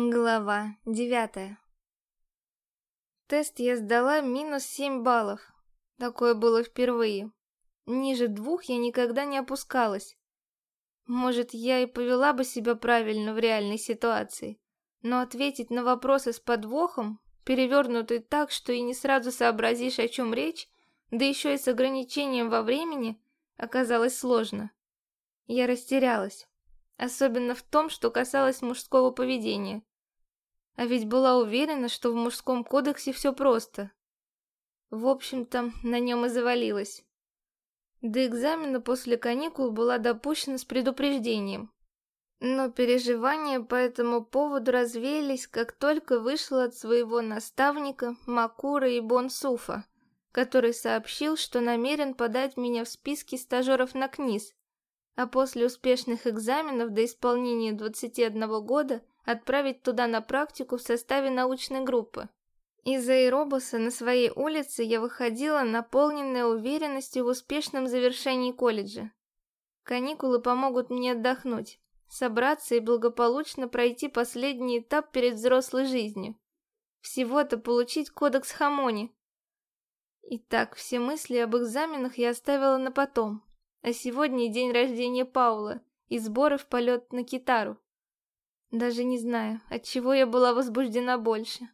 Глава девятая Тест я сдала минус семь баллов. Такое было впервые. Ниже двух я никогда не опускалась. Может, я и повела бы себя правильно в реальной ситуации, но ответить на вопросы с подвохом, перевернутый так, что и не сразу сообразишь, о чем речь, да еще и с ограничением во времени, оказалось сложно. Я растерялась, особенно в том, что касалось мужского поведения. А ведь была уверена, что в мужском кодексе все просто. В общем-то, на нем и завалилась. До экзамена после каникул была допущена с предупреждением. Но переживания по этому поводу развеялись, как только вышла от своего наставника Макура и Бонсуфа, который сообщил, что намерен подать меня в списке стажеров на КНИС, а после успешных экзаменов до исполнения 21 года отправить туда на практику в составе научной группы. Из аэробуса на своей улице я выходила наполненная уверенностью в успешном завершении колледжа. Каникулы помогут мне отдохнуть, собраться и благополучно пройти последний этап перед взрослой жизнью. Всего-то получить кодекс Хамони. Итак, все мысли об экзаменах я оставила на потом. А сегодня день рождения Паула и сборы в полет на китару. Даже не знаю, от чего я была возбуждена больше.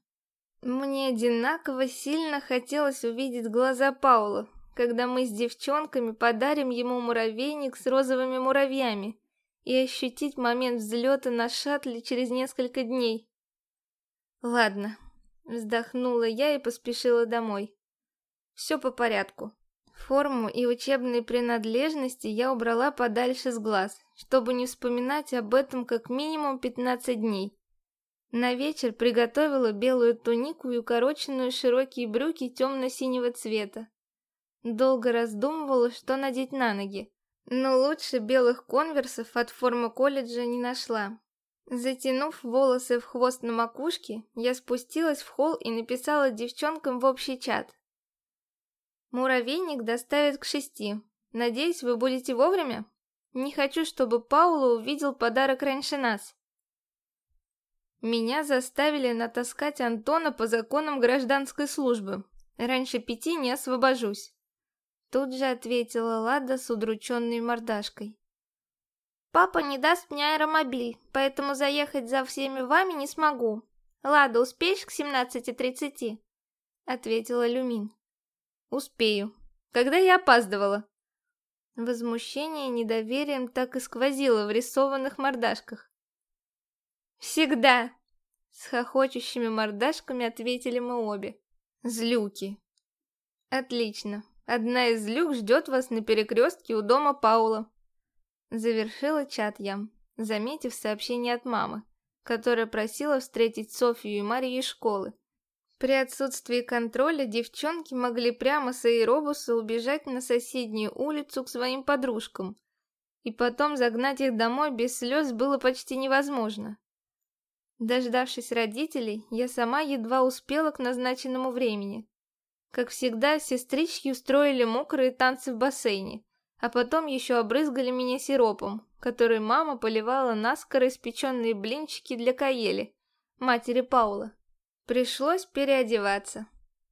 Мне одинаково сильно хотелось увидеть глаза Паула, когда мы с девчонками подарим ему муравейник с розовыми муравьями и ощутить момент взлета на шаттле через несколько дней. Ладно, вздохнула я и поспешила домой. Все по порядку. Форму и учебные принадлежности я убрала подальше с глаз, чтобы не вспоминать об этом как минимум 15 дней. На вечер приготовила белую тунику и укороченную широкие брюки темно-синего цвета. Долго раздумывала, что надеть на ноги, но лучше белых конверсов от формы колледжа не нашла. Затянув волосы в хвост на макушке, я спустилась в холл и написала девчонкам в общий чат. Муравейник доставят к шести. Надеюсь, вы будете вовремя? Не хочу, чтобы Пауло увидел подарок раньше нас. Меня заставили натаскать Антона по законам гражданской службы. Раньше пяти не освобожусь. Тут же ответила Лада с удрученной мордашкой. Папа не даст мне аэромобиль, поэтому заехать за всеми вами не смогу. Лада, успеешь к 17.30? Ответила Люмин. Успею. Когда я опаздывала? Возмущение недоверием так и сквозило в рисованных мордашках. «Всегда!» С хохочущими мордашками ответили мы обе. «Злюки!» «Отлично. Одна из злюк ждет вас на перекрестке у дома Паула». Завершила чат я, заметив сообщение от мамы, которая просила встретить Софью и Марию из школы, при отсутствии контроля девчонки могли прямо с аэробуса убежать на соседнюю улицу к своим подружкам, и потом загнать их домой без слез было почти невозможно. Дождавшись родителей, я сама едва успела к назначенному времени. Как всегда, сестрички устроили мокрые танцы в бассейне, а потом еще обрызгали меня сиропом, который мама поливала наскоро испеченные блинчики для Каели, матери Паула. Пришлось переодеваться.